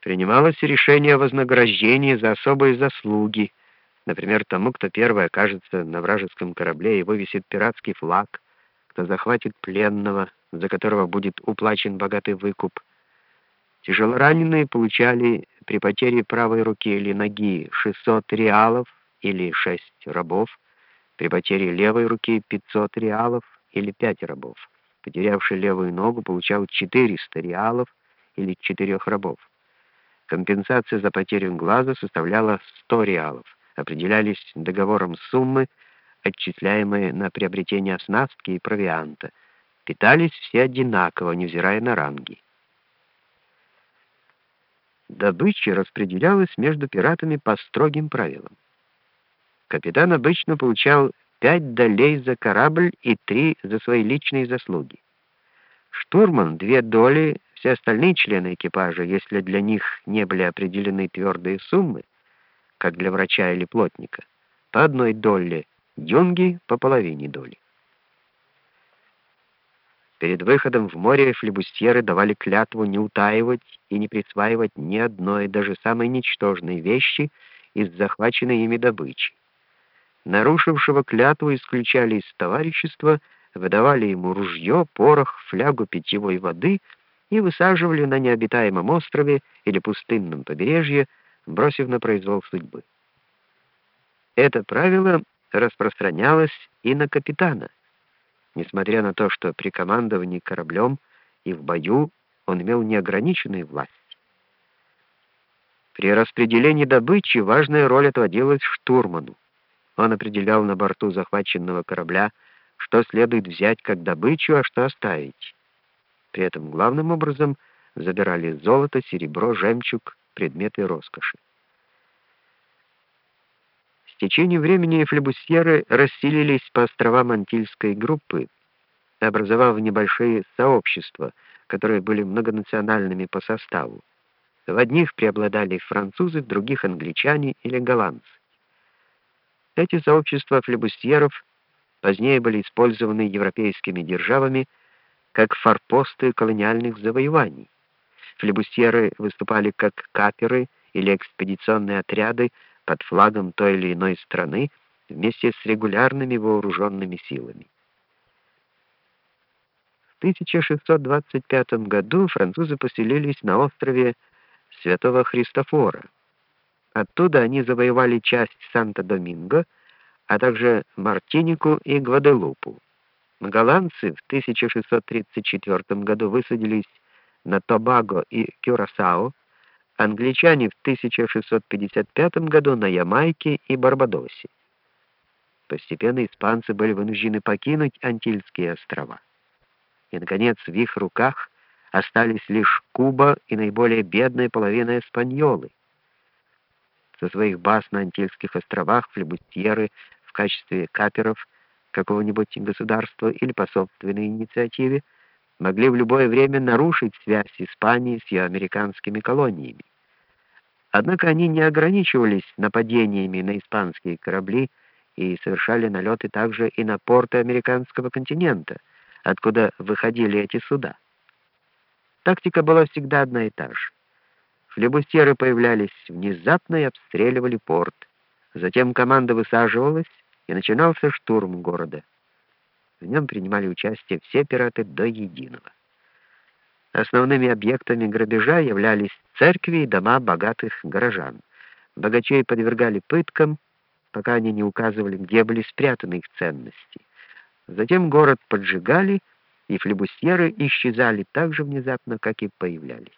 Принималось решение о вознаграждении за особые заслуги, например, тому, кто первый окажется на вражеском корабле и вывесит пиратский флаг, кто захватит пленного, за которого будет уплачен богатый выкуп. Тяжелораненые получали при потере правой руки или ноги 600 реалов или 6 рабов, при потере левой руки 500 реалов или 5 рабов. Потерявший левую ногу получал 400 реалов или 4 рабов. Компенсация за потерю глаза составляла 100 реалов. Определялись договором суммы, отчисляемые на приобретение оснастки и провианта. Питались все одинаково, невзирая на ранги. Добыча распределялась между пиратами по строгим правилам. Капитан обычно получал пять долей за корабль и три за свои личные заслуги. Штурман — две доли, все остальные члены экипажа, если для них не были определены твердые суммы, как для врача или плотника, по одной доле, юнги — по половине доли. Перед выходом в море флебустьеры давали клятву не утаивать и не присваивать ни одной, даже самой ничтожной вещи из захваченной ими добычи. Нарушившего клятву исключали из товарищества, выдавали ему ружье, порох, флягу питьевой воды и высаживали на необитаемом острове или пустынном побережье, бросив на произвол судьбы. Это правило распространялось и на капитана, несмотря на то, что при командовании кораблем и в бою он имел неограниченную власть. При распределении добычи важная роль отводилась штурману. Он определял на борту захваченного корабля, что следует взять как добычу, а что оставить. При этом главным образом забирали золото, серебро, жемчуг, предметы роскоши. С течением времени флебусьеры расселились по островам Антильской группы, образовав небольшие сообщества, которые были многонациональными по составу. В одних преобладали французы, в других англичане или голландцы. Эти сообщества флебустьеров позднее были использованы европейскими державами как форпосты колониальных завоеваний. Флебустьеры выступали как каперы или экспедиционные отряды под флагом той или иной страны вместе с регулярными вооруженными силами. В 1625 году французы поселились на острове Святого Христофора. Оттуда они завоевали часть Санто-Доминго, а также Мартинику и Гваделупу. Голландцы в 1634 году высадились на Тобаго и Кюрасао, англичане в 1655 году на Ямайке и Барбадосе. Постепенно испанцы были вынуждены покинуть Антильские острова. И, наконец, в их руках остались лишь Куба и наиболее бедная половина Эспаньолы. Со своих баз на Антильских островах флебустьеры в качестве каперов какого-нибудь государства или по собственной инициативе могли в любое время нарушить связь Испании с ее американскими колониями. Однако они не ограничивались нападениями на испанские корабли и совершали налеты также и на порты американского континента, откуда выходили эти суда. Тактика была всегда одна и та же. Флебустьеры появлялись внезапно и обстреливали порт. Затем команда высаживалась, и начинался штурм города. В нем принимали участие все пираты до единого. Основными объектами грабежа являлись церкви и дома богатых горожан. Богачей подвергали пыткам, пока они не указывали, где были спрятаны их ценности. Затем город поджигали, и флебусьеры исчезали так же внезапно, как и появлялись.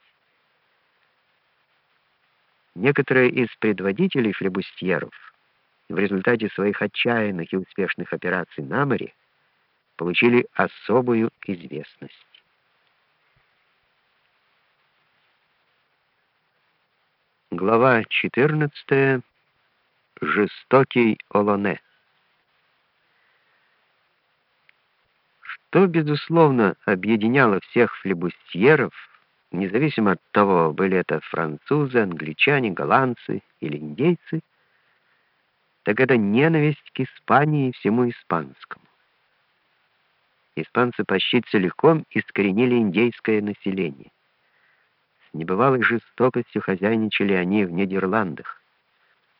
Некоторые из предводителей флебустьеров в результате своих отчаянных и успешных операций на море получили особую известность. Глава 14. Жестокий Олоне. Что, безусловно, объединяло всех флебустьеров, независимо от того, были это французы, англичане, голландцы или индейцы, так это ненависть к Испании и всему испанскому. Испанцы почти целиком искоренили индейское население. С небывалой жестокостью хозяйничали они в Нидерландах.